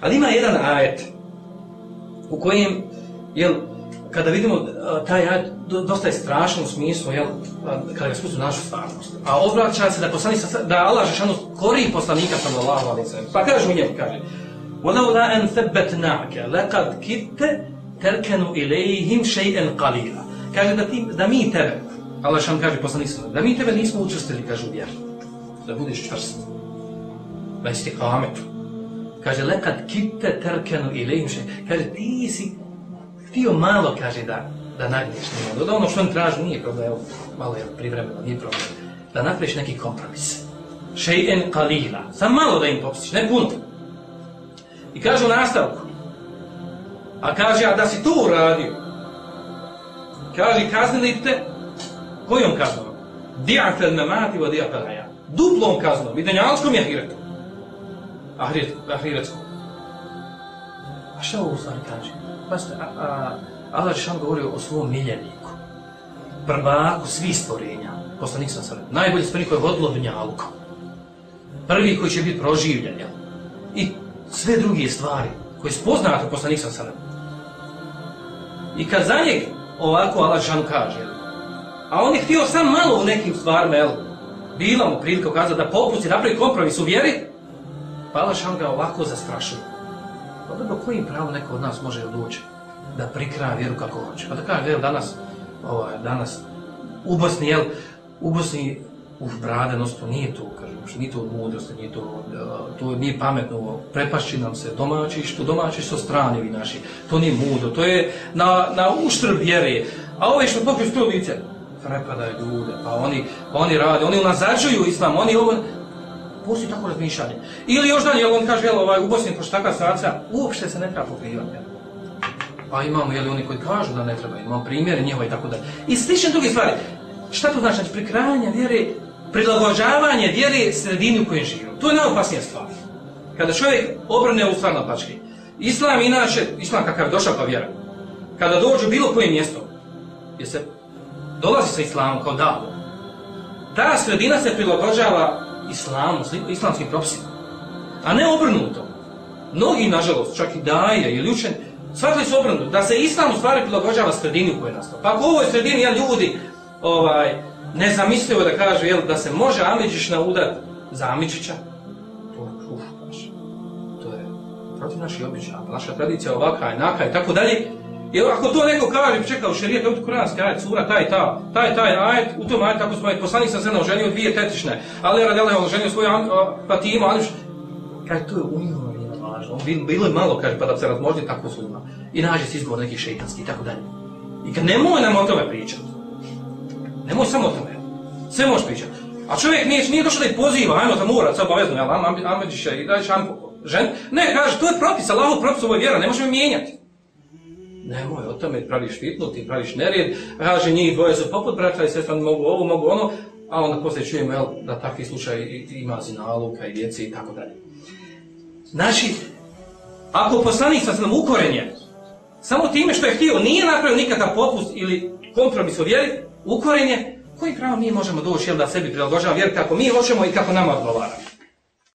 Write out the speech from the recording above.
Ali ima jedan ajet u kojem, jel, kada vidimo taj ajet, dosta je strašan u smislu, jel, kada ga spustu našu stvarnost. A obraća se da, poslanik, da Allah Žešanu kori poslanika sallallahu alaihi sallam. Pa kaže u njemu, kaže, وَلَوْلَا أَنْ ثَبَّتْنَاكَ لَقَدْ كِتَّ تَرْكَنُ إِلَيْهِمْ شَيْئًا قَلِيلًا Kaže da, ti, da mi tebe, Allah Žešanu kaže poslanik sallallahu da mi tebe nismo učestili, kaže u vjeru. Da budeš čvrst. Da isti kametu. Kaže, lekad kite terkenu ilihim še. Kaže, ti si htio malo, kaže, da, da nagneš njima. Da ono što on traži nije problem, evo, malo je privremeno, nije problem. Da napraviš neki kompromis. Šejen kalila. Sam malo da im popustiš, ne puno. I kaže u nastavku. A kaže, a da si to uradio, kaže, kaznili te, kojom kaznom? Di'atel memati wa di'atel haja. Duplom kaznom, i denjalskom je hiretom. Ahiretskom. A šta ovo stvari kaže? Pazite, a, a, Allah Žešan govorio o svom miljeniku. Prvaku svih stvorenja. Poslanik sam sada. Najbolji stvorenik koji je vodilo dunjalukom. Prvi koji će biti proživljen. Jel? I sve druge stvari koje spoznate poslanik sam sada. I kad za njeg ovako Allah Žešan kaže, jel? a on je htio sam malo u nekim stvarima, jel? Bila mu prilika ukazati da popusti, napravi kompromis u vjeri, pa Allah ga ovako zastrašuje. Pa dobro, kojim pravom neko od nas može doći da prikraja vjeru kako hoće? Pa da kaže, jel, danas, ovaj, danas, u Bosni, jel, u Bosni, uf, bradanost, nosto, nije to, kažem, što nije to mudrost, nije to, eh, to nije pametno, prepašći nam se domaći, što domaći su strani vi naši, to nije mudro, to je na, na uštrb vjere, a ove što pokriju sto lice, prepadaju ljude, pa oni, pa oni rade, oni unazađuju islam, oni ovo, Postoji tako razmišljanje. Ili još dalje, on kaže, jel, ovaj, u Bosni, pošto takva situacija, uopšte se ne treba pokrivati. Pa imamo, jel, oni koji kažu da ne treba, imamo primjere njihova i tako da. I slične druge stvari. Šta to znači? Znači, prikrajanje vjere, prilagođavanje vjere sredini u kojoj živimo. To je najopasnija stvar. Kada čovjek obrne u stvar pački. Islam inače, islam kakav je došao pa vjera, kada dođu bilo koje mjesto, je se dolazi sa islamom kao davo, ta sredina se prilagođava islamu, islamskim propisima. A ne obrnuto. Mnogi, nažalost, čak i daje ili učen, shvatili su obrnuto, da se islam u stvari prilagođava sredini u kojoj nastao. Pa ako u ovoj sredini jel, ljudi ovaj, ne zamislio da kaže jel, da se može Amidžić naudat za Amidžića, to je uf, baš. To je protiv naših običaja, pa naša tradicija ovaka, enaka i tako dalje. Jer ako to neko kaže, čeka u šarijetu, evo tu kuranski ajet, sura, taj, ta, taj, taj ajet, u tom ajet, tako smo ajet, poslanik sam se na oženio dvije tetične, ali je radila je on oženio svoju Fatimu, ali što, kaže, to je u važno, bilo je malo, kaže, pa da se razmoždi tako sluma, i nađe se izgovor neki šeitanski, i tako dalje. I kad nemoj nam o tome pričati, nemoj samo o tome, sve možeš pričati. A čovjek nije, nije došao da ih poziva, ajmo da mora, sad obavezno, jel, Amedžiša i daj šampu, žen, ne, kaže, to je propis, Allahov propis, ovo je vjera, ne možemo mijenjati. Nemoj, o tome praviš fitnu, ti praviš nerijed, kaže njih dvoje su poput braća i sestra, mogu ovo, mogu ono, a onda poslije čujemo jel, da takvi slučaj ima zinaluka i djece i tako dalje. Znači, ako poslanik sa nam ukorenje, samo time što je htio, nije napravio nikakav popust ili kompromis u vjeri, ukorenje, koji pravo mi možemo doći jel, da sebi prilagožavamo vjeri kako mi hoćemo i kako nama odgovaramo.